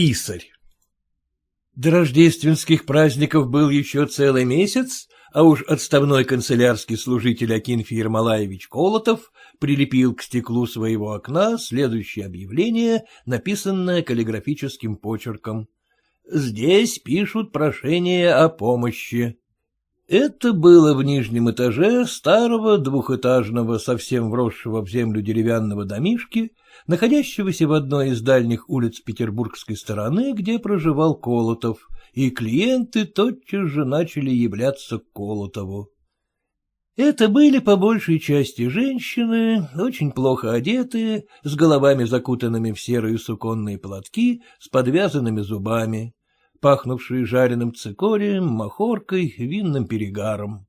Писарь До рождественских праздников был еще целый месяц, а уж отставной канцелярский служитель Акинфий Ермолаевич Колотов прилепил к стеклу своего окна следующее объявление, написанное каллиграфическим почерком. «Здесь пишут прошение о помощи». Это было в нижнем этаже старого двухэтажного, совсем вросшего в землю деревянного домишки, находящегося в одной из дальних улиц петербургской стороны, где проживал Колотов, и клиенты тотчас же начали являться к Колотову. Это были по большей части женщины, очень плохо одетые, с головами закутанными в серые суконные платки, с подвязанными зубами пахнувшие жареным цикорием, махоркой, винным перегаром.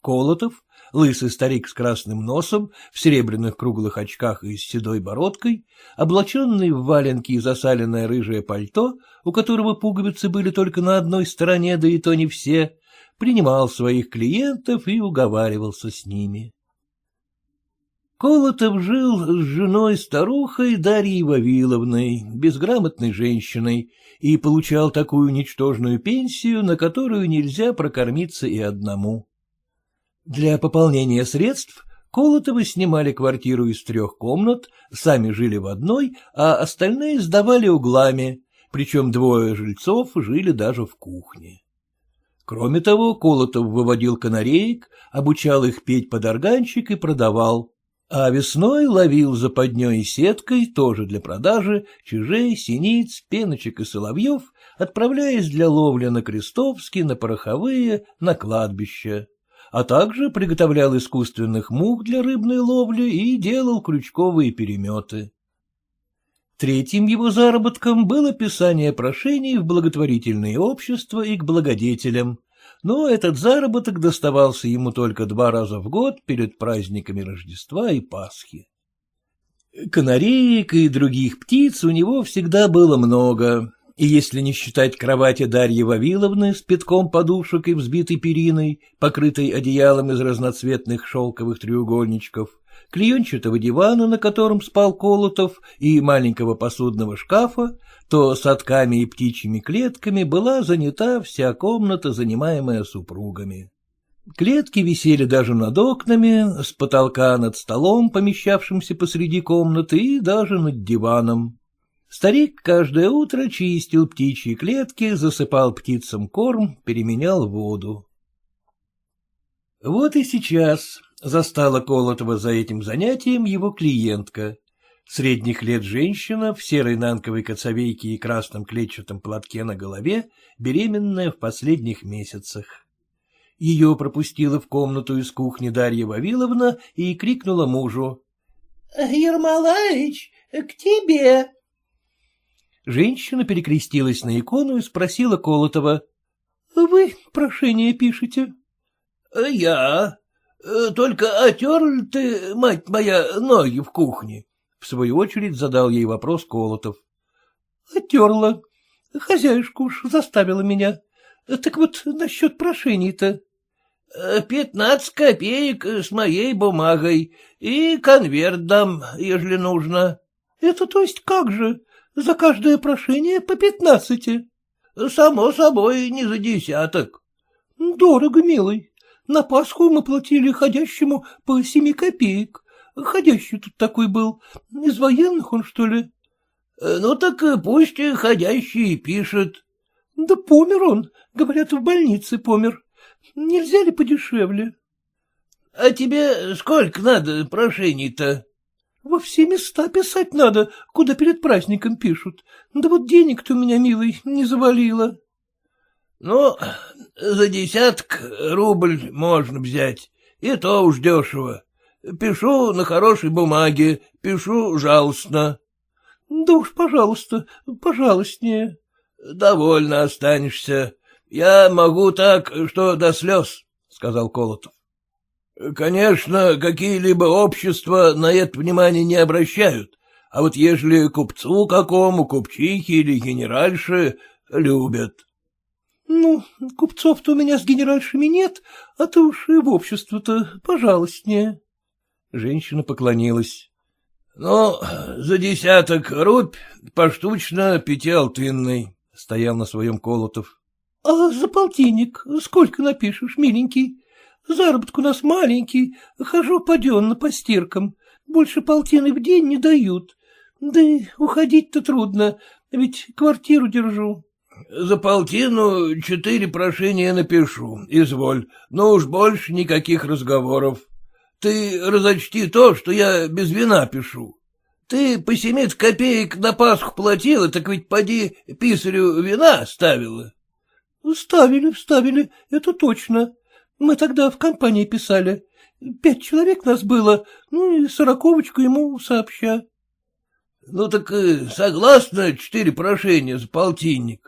Колотов, лысый старик с красным носом, в серебряных круглых очках и с седой бородкой, облаченный в валенки и засаленное рыжее пальто, у которого пуговицы были только на одной стороне, да и то не все, принимал своих клиентов и уговаривался с ними. Колотов жил с женой-старухой Дарьей Вавиловной, безграмотной женщиной, и получал такую ничтожную пенсию, на которую нельзя прокормиться и одному. Для пополнения средств Колотовы снимали квартиру из трех комнат, сами жили в одной, а остальные сдавали углами, причем двое жильцов жили даже в кухне. Кроме того, Колотов выводил канареек, обучал их петь под органчик и продавал а весной ловил западней и сеткой, тоже для продажи, чужей, синиц, пеночек и соловьев, отправляясь для ловли на Крестовский, на Пороховые, на кладбище, а также приготовлял искусственных мух для рыбной ловли и делал крючковые переметы. Третьим его заработком было писание прошений в благотворительные общества и к благодетелям, но этот заработок доставался ему только два раза в год перед праздниками Рождества и Пасхи. Канареек и других птиц у него всегда было много, и если не считать кровати Дарьи Вавиловны с пятком подушек и взбитой периной, покрытой одеялом из разноцветных шелковых треугольничков, клеенчатого дивана, на котором спал Колотов, и маленького посудного шкафа, то садками и птичьими клетками была занята вся комната, занимаемая супругами. Клетки висели даже над окнами, с потолка над столом, помещавшимся посреди комнаты, и даже над диваном. Старик каждое утро чистил птичьи клетки, засыпал птицам корм, переменял воду. Вот и сейчас застала Колотова за этим занятием его клиентка. Средних лет женщина в серой нанковой коцовейке и красном клетчатом платке на голове, беременная в последних месяцах. Ее пропустила в комнату из кухни Дарья Вавиловна и крикнула мужу. — Ермолаич, к тебе! Женщина перекрестилась на икону и спросила Колотова. — Вы прошение пишете? — Я. Только отер ты, мать моя, ноги в кухне? В свою очередь задал ей вопрос Колотов. — Отерла. Хозяюшка уж заставила меня. Так вот, насчет прошений-то. — Пятнадцать копеек с моей бумагой и конверт дам, ежели нужно. — Это то есть как же? За каждое прошение по пятнадцати? — Само собой, не за десяток. — Дорого, милый. На Пасху мы платили ходящему по семи копеек. Ходящий тут такой был. Из военных он, что ли? Э, — Ну так пусть ходящий пишет. — Да помер он. Говорят, в больнице помер. Нельзя ли подешевле? — А тебе сколько надо прошений-то? — Во все места писать надо, куда перед праздником пишут. Да вот денег-то у меня, милый, не завалило. — Ну, за десяток рубль можно взять, и то уж дешево. Пишу на хорошей бумаге, пишу жалостно. — Да уж, пожалуйста, пожалостнее. — Довольно останешься. Я могу так, что до слез, — сказал Колотов. — Конечно, какие-либо общества на это внимание не обращают, а вот ежели купцу какому, купчихе или генеральше любят. — Ну, купцов-то у меня с генеральшими нет, а то уж и в общество-то пожалостнее. Женщина поклонилась. Ну, за десяток рубь поштучно пятиалтынный, — стоял на своем Колотов. — А за полтинник сколько напишешь, миленький? Заработок у нас маленький, хожу паденно по стиркам. Больше полтины в день не дают. Да и уходить-то трудно, ведь квартиру держу. — За полтину четыре прошения напишу, изволь, но уж больше никаких разговоров. Ты разочти то, что я без вина пишу. Ты по семидесят копеек на Пасху платила, так ведь поди писарю вина ставила. — Ставили, ставили, это точно. Мы тогда в компании писали. Пять человек нас было, ну и сороковочку ему сообща. — Ну так э, согласно четыре прошения за полтинник. —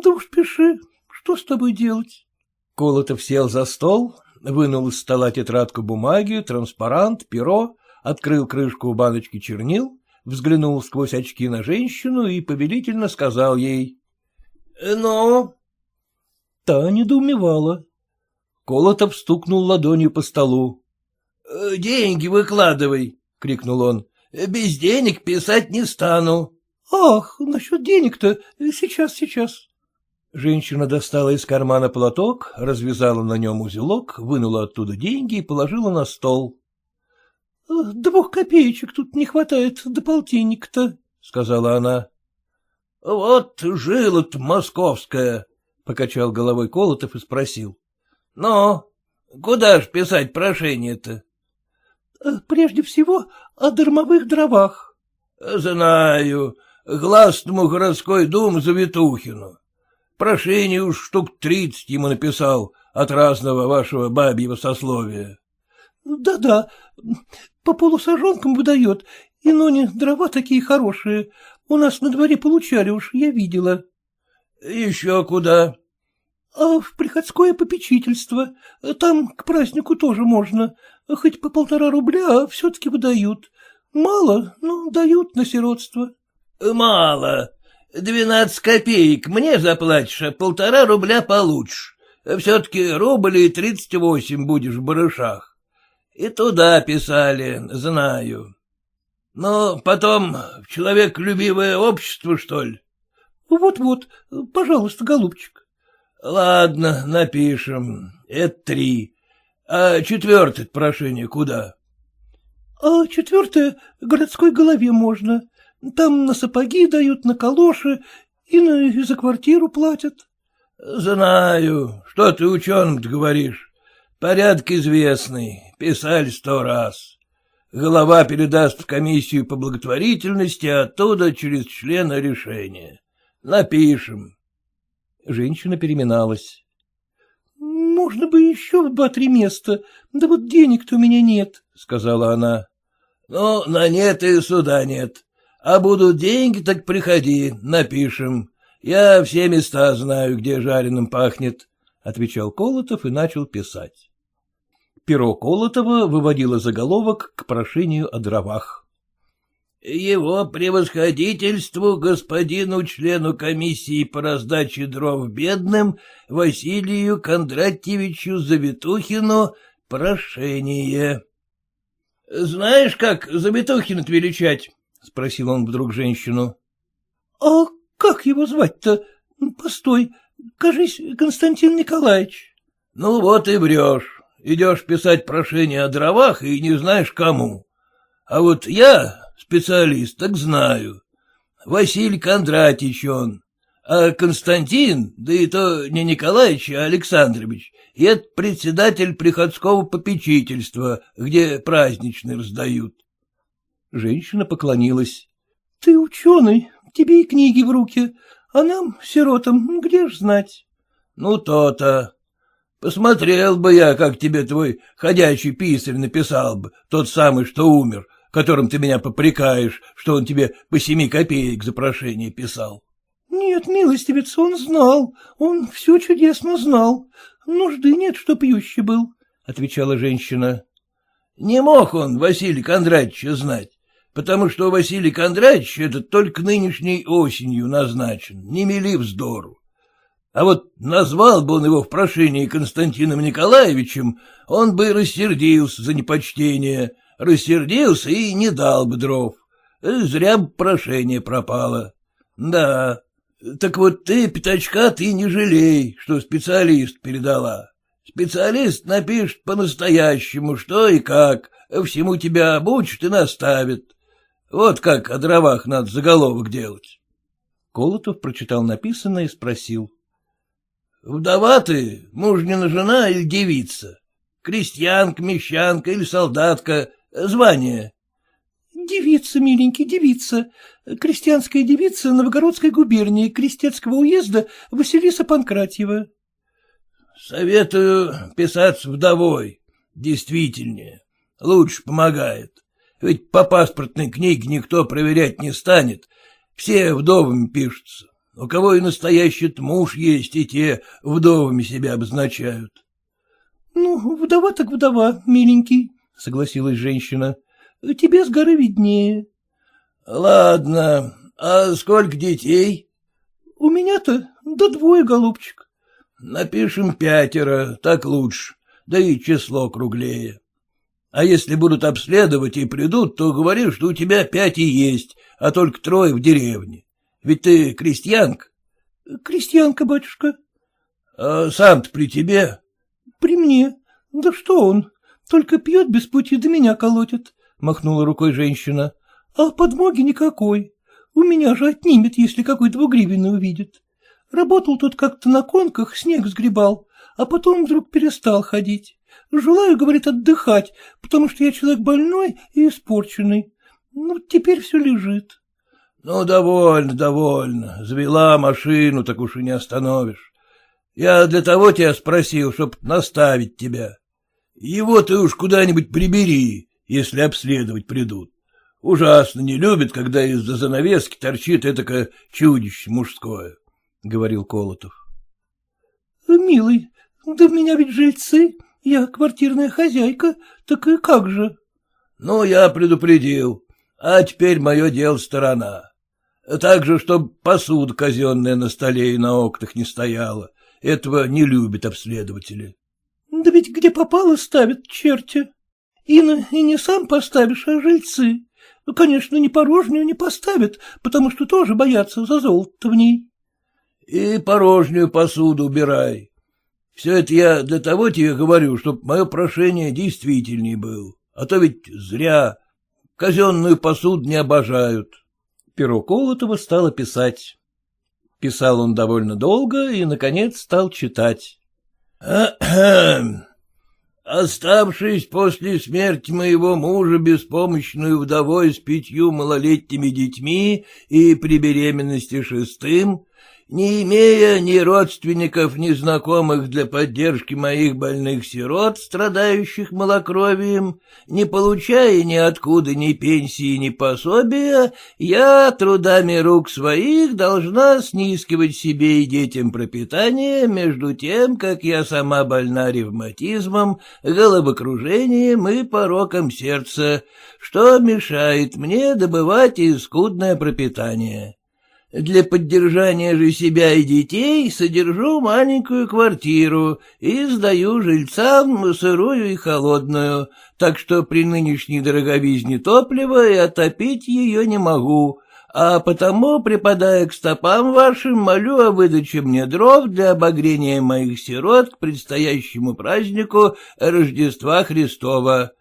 Да уж пиши, что с тобой делать? Колотов сел за стол, вынул из стола тетрадку бумаги, транспарант, перо, открыл крышку у баночки чернил, взглянул сквозь очки на женщину и повелительно сказал ей. «Э, — Ну? Та недоумевала. Колотов стукнул ладонью по столу. «Э, — Деньги выкладывай, — крикнул он. — Без денег писать не стану. — Ах, насчет денег-то, сейчас, сейчас. Женщина достала из кармана платок, развязала на нем узелок, вынула оттуда деньги и положила на стол. — Двух копеечек тут не хватает до полтинника-то, — сказала она. — Вот жила-то московская, — покачал головой Колотов и спросил. — Ну, куда ж писать прошение-то? — Прежде всего о дармовых дровах. — Знаю. Гласному городской дум Завитухину. Прошение уж штук тридцать ему написал от разного вашего бабьего сословия. Да — Да-да, по полусажонкам выдает, и ноне дрова такие хорошие. У нас на дворе получали уж, я видела. — Еще куда? — А в приходское попечительство. Там к празднику тоже можно. Хоть по полтора рубля, а все-таки выдают. Мало, но дают на сиротство. — Мало. Двенадцать копеек мне заплатишь, а полтора рубля получишь. Все-таки рубль и тридцать восемь будешь в барышах. И туда писали, знаю. Но потом в человеколюбивое общество, что ли? Вот-вот, пожалуйста, голубчик. Ладно, напишем. Это три. А четвертое прошение куда? А четвертое городской голове можно. Там на сапоги дают, на калоши и, на, за квартиру платят. — Знаю. Что ты ученым-то говоришь? Порядок известный, писали сто раз. Голова передаст в комиссию по благотворительности, а оттуда через члена решения. Напишем. Женщина переминалась. — Можно бы еще в два-три места, да вот денег-то у меня нет, — сказала она. — Ну, на нет и суда нет. А будут деньги, так приходи, напишем. Я все места знаю, где жареным пахнет, — отвечал Колотов и начал писать. Перо Колотова выводило заголовок к прошению о дровах. Его превосходительству господину члену комиссии по раздаче дров бедным Василию Кондратьевичу Завитухину прошение. — Знаешь, как Завитухина величать? — спросил он вдруг женщину. — А как его звать-то? Постой, кажись, Константин Николаевич. — Ну вот и врешь. Идешь писать прошение о дровах и не знаешь кому. А вот я, специалист, так знаю. Василий Кондратьевич он. А Константин, да и то не Николаевич, а Александрович, и это председатель приходского попечительства, где праздничный раздают. Женщина поклонилась. — Ты ученый, тебе и книги в руки, а нам, сиротам, где ж знать? — Ну, то-то. Посмотрел бы я, как тебе твой ходячий писарь написал бы, тот самый, что умер, которым ты меня попрекаешь, что он тебе по семи копеек за прошение писал. — Нет, милостивец, он знал, он все чудесно знал. Нужды нет, что пьющий был, — отвечала женщина. — Не мог он Василий Кондратьевича знать потому что Василий Кондратьевич этот только нынешней осенью назначен, не мели вздору. А вот назвал бы он его в прошении Константином Николаевичем, он бы рассердился за непочтение, Рассердился и не дал бы дров. Зря бы прошение пропало. Да, так вот ты, пятачка, ты не жалей, что специалист передала. Специалист напишет по-настоящему, что и как, всему тебя обучит и наставит. Вот как о дровах надо заголовок делать. Колотов прочитал написанное и спросил. — Вдова ты, мужнина жена или девица? Крестьянка, мещанка или солдатка? Звание? — Девица, миленький, девица. Крестьянская девица Новгородской губернии Крестецкого уезда Василиса Панкратьева. — Советую писать вдовой. Действительнее. Лучше помогает. Ведь по паспортной книге никто проверять не станет. Все вдовами пишутся. У кого и настоящий муж есть, и те вдовами себя обозначают. — Ну, вдова так вдова, миленький, — согласилась женщина. — Тебе с горы виднее. — Ладно, а сколько детей? — У меня-то до двое, голубчик. — Напишем пятеро, так лучше, да и число круглее. А если будут обследовать и придут, то говори, что у тебя пять и есть, а только трое в деревне. Ведь ты крестьянка? — Крестьянка, батюшка. — А сам-то при тебе? — При мне. Да что он? Только пьет без пути, до меня колотит, — махнула рукой женщина. — А подмоги никакой. У меня же отнимет, если какой двугривенный увидит. Работал тут как-то на конках, снег сгребал, а потом вдруг перестал ходить. Желаю, говорит, отдыхать, потому что я человек больной и испорченный. Ну, теперь все лежит. — Ну, довольно, довольно. Завела машину, так уж и не остановишь. Я для того тебя спросил, чтоб наставить тебя. Его ты уж куда-нибудь прибери, если обследовать придут. Ужасно не любит, когда из-за занавески торчит этакое чудище мужское, — говорил Колотов. — Милый, да в меня ведь жильцы, я квартирная хозяйка, так и как же? — Ну, я предупредил, а теперь мое дело сторона. Так же, чтоб посуда казенная на столе и на окнах не стояла. Этого не любят обследователи. — Да ведь где попало ставят черти. И, и не сам поставишь, а жильцы. Конечно, не порожнюю не поставят, потому что тоже боятся за золото в ней. — И порожнюю посуду убирай. Все это я для того тебе говорю, чтоб мое прошение действительней был. А то ведь зря. Казенную посуду не обожают. Перо Колотова стало писать. Писал он довольно долго и, наконец, стал читать. Оставшись после смерти моего мужа беспомощную вдовой с пятью малолетними детьми и при беременности шестым, не имея ни родственников, ни знакомых для поддержки моих больных сирот, страдающих малокровием, не получая ниоткуда ни пенсии, ни пособия, я трудами рук своих должна снискивать себе и детям пропитание, между тем, как я сама больна ревматизмом, головокружением и пороком сердца, что мешает мне добывать и пропитание. Для поддержания же себя и детей содержу маленькую квартиру и сдаю жильцам сырую и холодную, так что при нынешней дороговизне топлива и отопить ее не могу, а потому, припадая к стопам вашим, молю о выдаче мне дров для обогрения моих сирот к предстоящему празднику Рождества Христова.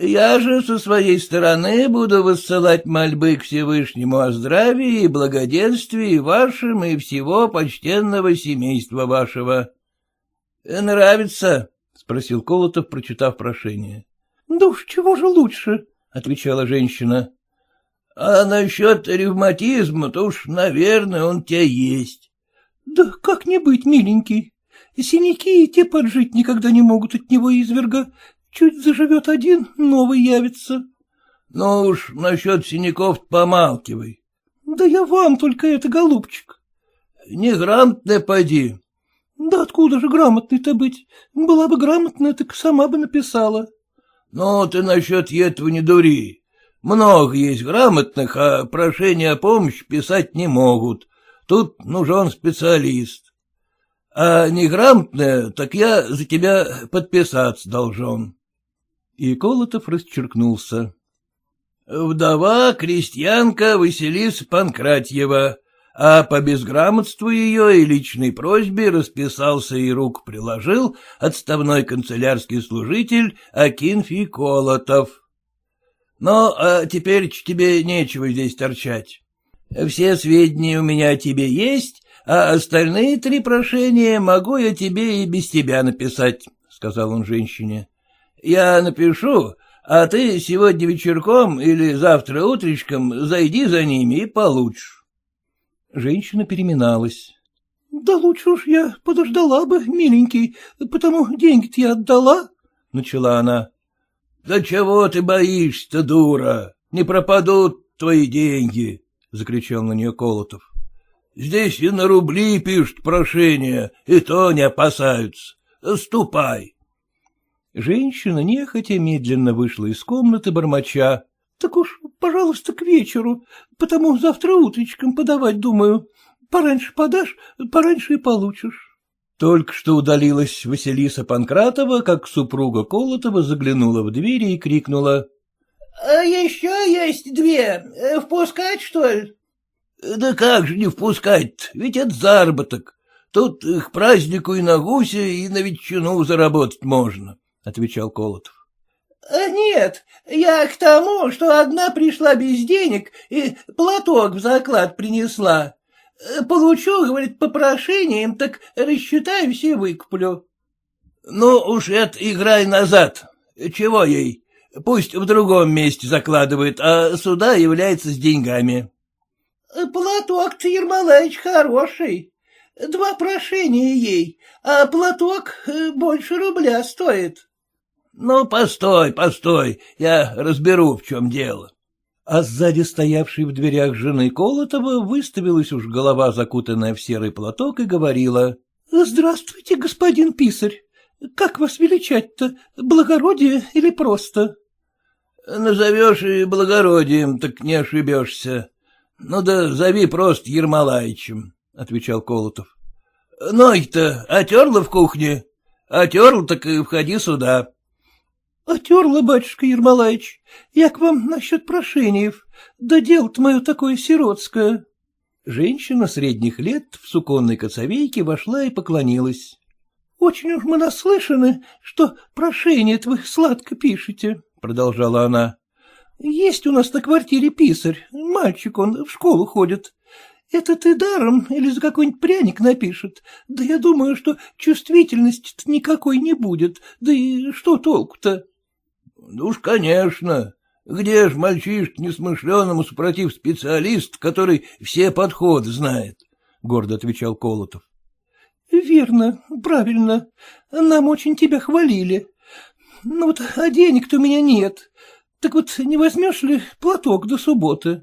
Я же со своей стороны буду высылать мольбы к Всевышнему о здравии и благоденствии вашим и всего почтенного семейства вашего. — Нравится? — спросил Колотов, прочитав прошение. — Да уж чего же лучше? — отвечала женщина. — А насчет ревматизма, то уж, наверное, он тебя есть. — Да как не быть, миленький? Синяки и те поджить никогда не могут от него изверга, Чуть заживет один, новый явится. — Ну уж насчет синяков помалкивай. — Да я вам только это, голубчик. — Неграмотная поди. — Да откуда же грамотной-то быть? Была бы грамотная, так сама бы написала. — Ну, ты насчет этого не дури. Много есть грамотных, а прошения о помощи писать не могут. Тут нужен специалист. А неграмотная, так я за тебя подписаться должен. И Колотов расчеркнулся. Вдова крестьянка Василиса Панкратьева, а по безграмотству ее и личной просьбе расписался и рук приложил отставной канцелярский служитель Акинфий Колотов. Ну, а теперь тебе нечего здесь торчать. Все сведения у меня о тебе есть, а остальные три прошения могу я тебе и без тебя написать, — сказал он женщине. — Я напишу, а ты сегодня вечерком или завтра утречком зайди за ними и получишь. Женщина переминалась. — Да лучше уж я подождала бы, миленький, потому деньги-то я отдала, — начала она. — Да чего ты боишься, дура? Не пропадут твои деньги, — закричал на нее Колотов. — Здесь и на рубли пишут прошение, и то не опасаются. Ступай. Женщина нехотя медленно вышла из комнаты бормоча. — Так уж, пожалуйста, к вечеру, потому завтра утречком подавать думаю. Пораньше подашь, пораньше и получишь. Только что удалилась Василиса Панкратова, как супруга Колотова заглянула в двери и крикнула. — А еще есть две. Впускать, что ли? — Да как же не впускать ведь это заработок. Тут к празднику и на гуся, и на ветчину заработать можно отвечал Колотов. «Э, — Нет, я к тому, что одна пришла без денег и платок в заклад принесла. Э, получу, говорит, по прошениям, так рассчитаюсь и выкуплю. — Ну уж это играй назад. Чего ей? Пусть в другом месте закладывает, а сюда является с деньгами. Э, — Платок-то, Ермолаевич, хороший. Два прошения ей, а платок больше рубля стоит. Ну, постой, постой, я разберу, в чем дело. А сзади стоявшей в дверях жены Колотова выставилась уж голова, закутанная в серый платок, и говорила. — Здравствуйте, господин писарь. Как вас величать-то, благородие или просто? — Назовешь и благородием, так не ошибешься. Ну да зови просто Ермолаичем, — отвечал Колотов. — Ноги-то отерла в кухне? Отерла, так и входи сюда. — Отерла, батюшка Ермолаевич. Я к вам насчет прошениев. Да дело-то мое такое сиротское. Женщина средних лет в суконной коцовейке вошла и поклонилась. — Очень уж мы наслышаны, что прошение-то вы сладко пишете, — продолжала она. — Есть у нас на квартире писарь, мальчик он, в школу ходит. Это ты даром или за какой-нибудь пряник напишет. Да я думаю, что чувствительности никакой не будет. Да и что толку-то? Ну уж, конечно. Где ж мальчишка несмышленому супротив специалист, который все подходы знает? — гордо отвечал Колотов. — Верно, правильно. Нам очень тебя хвалили. Ну вот, а денег-то у меня нет. Так вот, не возьмешь ли платок до субботы?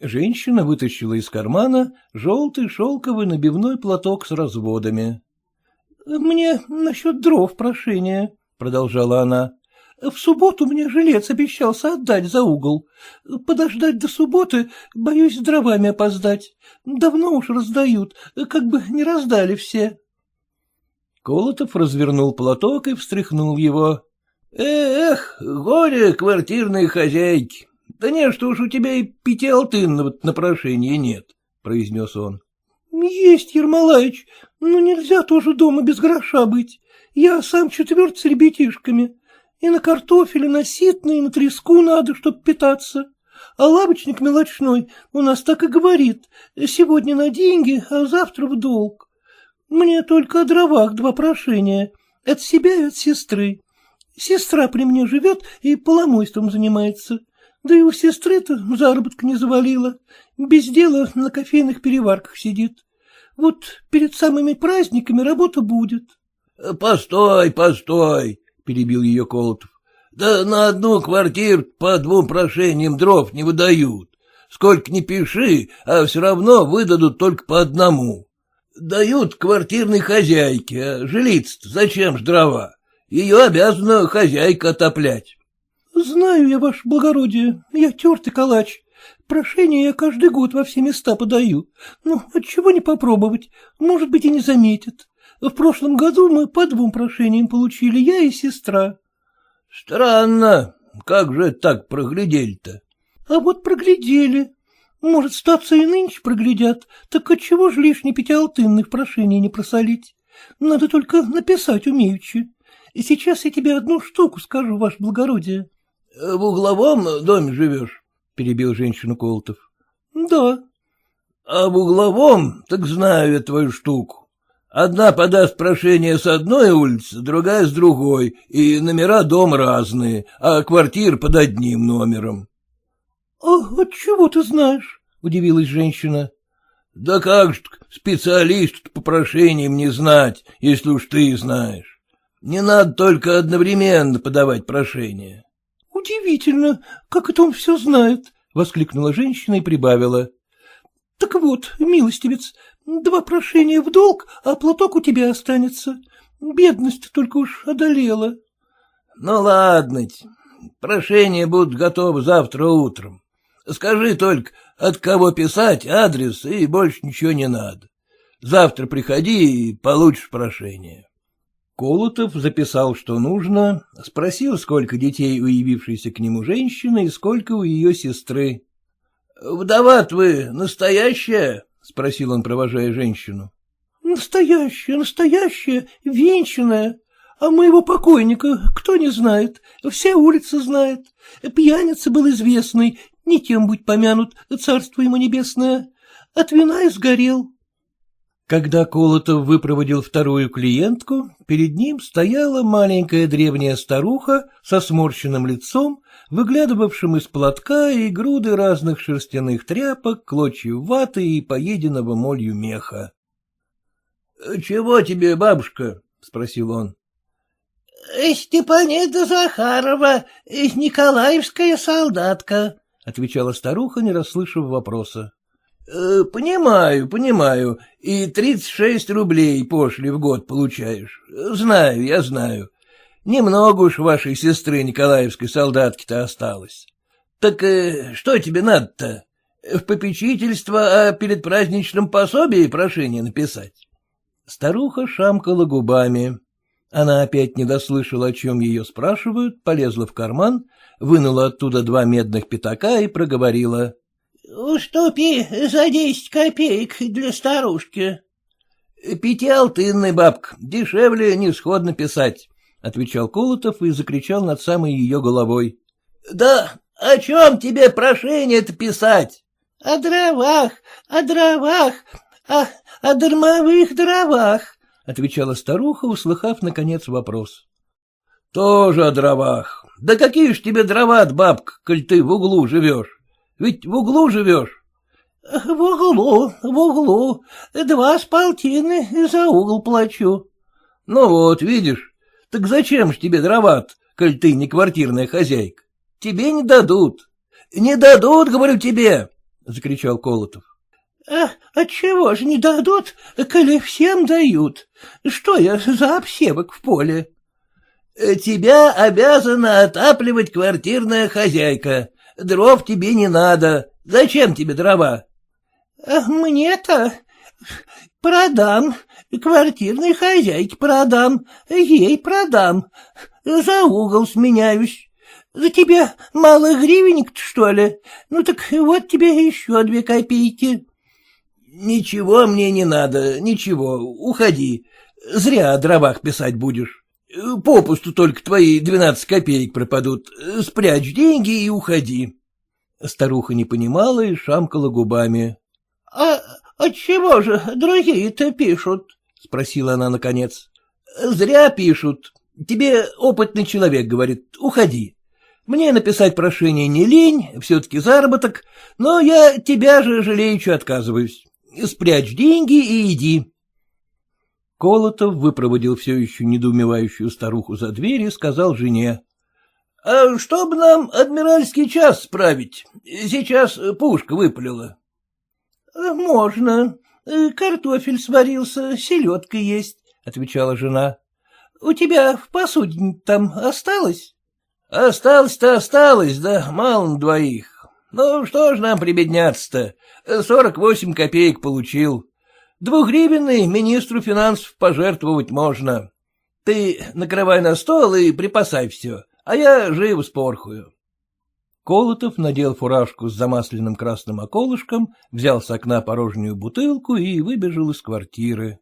Женщина вытащила из кармана желтый шелковый набивной платок с разводами. — Мне насчет дров прошение, — продолжала она. В субботу мне жилец обещался отдать за угол. Подождать до субботы, боюсь, дровами опоздать. Давно уж раздают, как бы не раздали все. Колотов развернул платок и встряхнул его. — Эх, горе квартирной хозяйки. Да не, что уж у тебя и пятиалтынного на прошение нет, — произнес он. — Есть, Ермолаевич, но нельзя тоже дома без гроша быть. Я сам четверт с ребятишками. И на картофель, и на ситно, и на треску надо, чтоб питаться. А лавочник мелочной у нас так и говорит, сегодня на деньги, а завтра в долг. Мне только о дровах два прошения, от себя и от сестры. Сестра при мне живет и поломойством занимается. Да и у сестры-то заработка не завалила. Без дела на кофейных переварках сидит. Вот перед самыми праздниками работа будет. — Постой, постой, перебил ее Колотов. — Да на одну квартиру по двум прошениям дров не выдают. Сколько ни пиши, а все равно выдадут только по одному. Дают квартирной хозяйке, а жилиц зачем ж дрова? Ее обязана хозяйка отоплять. — Знаю я, ваше благородие, я тертый калач. Прошение я каждый год во все места подаю. Ну, отчего не попробовать? Может быть, и не заметят. В прошлом году мы по двум прошениям получили, я и сестра. — Странно, как же так проглядели-то? — А вот проглядели. Может, статься и нынче проглядят, так отчего же лишние пятиалтынных прошений не просолить? Надо только написать умеючи. И сейчас я тебе одну штуку скажу, ваше благородие. — В угловом доме живешь? — перебил женщину Колотов. — Да. — А в угловом, так знаю я твою штуку. Одна подаст прошение с одной улицы, другая с другой, и номера дом разные, а квартир под одним номером. — А отчего ты знаешь? — удивилась женщина. — Да как же специалист по прошениям не знать, если уж ты знаешь. Не надо только одновременно подавать прошение. — Удивительно, как это он все знает, — воскликнула женщина и прибавила. — Так вот, милостивец, два прошения в долг, а платок у тебя останется. Бедность только уж одолела. — Ну, ладно, прошения будут готовы завтра утром. Скажи только, от кого писать, адрес, и больше ничего не надо. Завтра приходи и получишь прошение. Колотов записал, что нужно, спросил, сколько детей у явившейся к нему женщины и сколько у ее сестры. — Вдова вы настоящая? — спросил он, провожая женщину. — Настоящая, настоящая, венчанная. А моего покойника кто не знает, вся улица знает. Пьяница был известный, не тем будь помянут, царство ему небесное. От вина и сгорел. Когда Колотов выпроводил вторую клиентку, перед ним стояла маленькая древняя старуха со сморщенным лицом, выглядывавшим из платка и груды разных шерстяных тряпок, клочьев ваты и поеденного молью меха. — Чего тебе, бабушка? — спросил он. — Степанида Захарова, Николаевская солдатка, — отвечала старуха, не расслышав вопроса. «Э, — Понимаю, понимаю, и тридцать шесть рублей пошли в год получаешь. Знаю, я знаю. Немного уж вашей сестры Николаевской солдатки-то осталось. Так э, что тебе надо-то? В попечительство о предпраздничном пособии прошение написать? Старуха шамкала губами. Она опять не дослышала, о чем ее спрашивают, полезла в карман, вынула оттуда два медных пятака и проговорила. — Уступи за десять копеек для старушки. — Пятиалтынный, бабка, дешевле несходно писать, — отвечал Колотов и закричал над самой ее головой. — Да о чем тебе прошение-то писать? — О дровах, о дровах, о, о дармовых дровах, — отвечала старуха, услыхав, наконец, вопрос. — Тоже о дровах. Да какие ж тебе дрова, бабка, коль ты в углу живешь? Ведь в углу живешь. — В углу, в углу. Два с полтины за угол плачу. — Ну вот, видишь. Так зачем ж тебе дрова коль ты не квартирная хозяйка? Тебе не дадут. Не дадут, говорю тебе, — закричал Колотов. — А отчего же не дадут, коли всем дают? Что я за обсевок в поле? — Тебя обязана отапливать квартирная хозяйка. Дров тебе не надо. Зачем тебе дрова? — Мне-то продам, квартирной хозяйке продам, ей продам, за угол сменяюсь. За тебя мало гривенек что ли? Ну так вот тебе еще две копейки. — Ничего мне не надо, ничего, уходи. Зря о дровах писать будешь. Попусту только твои двенадцать копеек пропадут. Спрячь деньги и уходи. Старуха не понимала и шамкала губами. — А отчего же другие-то пишут? — спросила она наконец. — Зря пишут. Тебе опытный человек говорит, уходи. Мне написать прошение не лень, все-таки заработок, но я тебя же жалеючи отказываюсь. Спрячь деньги и иди. Колотов выпроводил все еще недоумевающую старуху за дверь и сказал жене. — А чтоб нам адмиральский час справить? Сейчас пушка выпалила. — Можно. Картофель сварился, селедка есть, — отвечала жена. — У тебя в посуде там осталось? — Осталось-то осталось, да мало на двоих. Ну, что ж нам прибедняться-то? Сорок восемь копеек получил. Двухгривенный министру финансов пожертвовать можно. Ты накрывай на стол и припасай все, а я живо спорхую. Колотов надел фуражку с замасленным красным околышком, взял с окна порожнюю бутылку и выбежал из квартиры.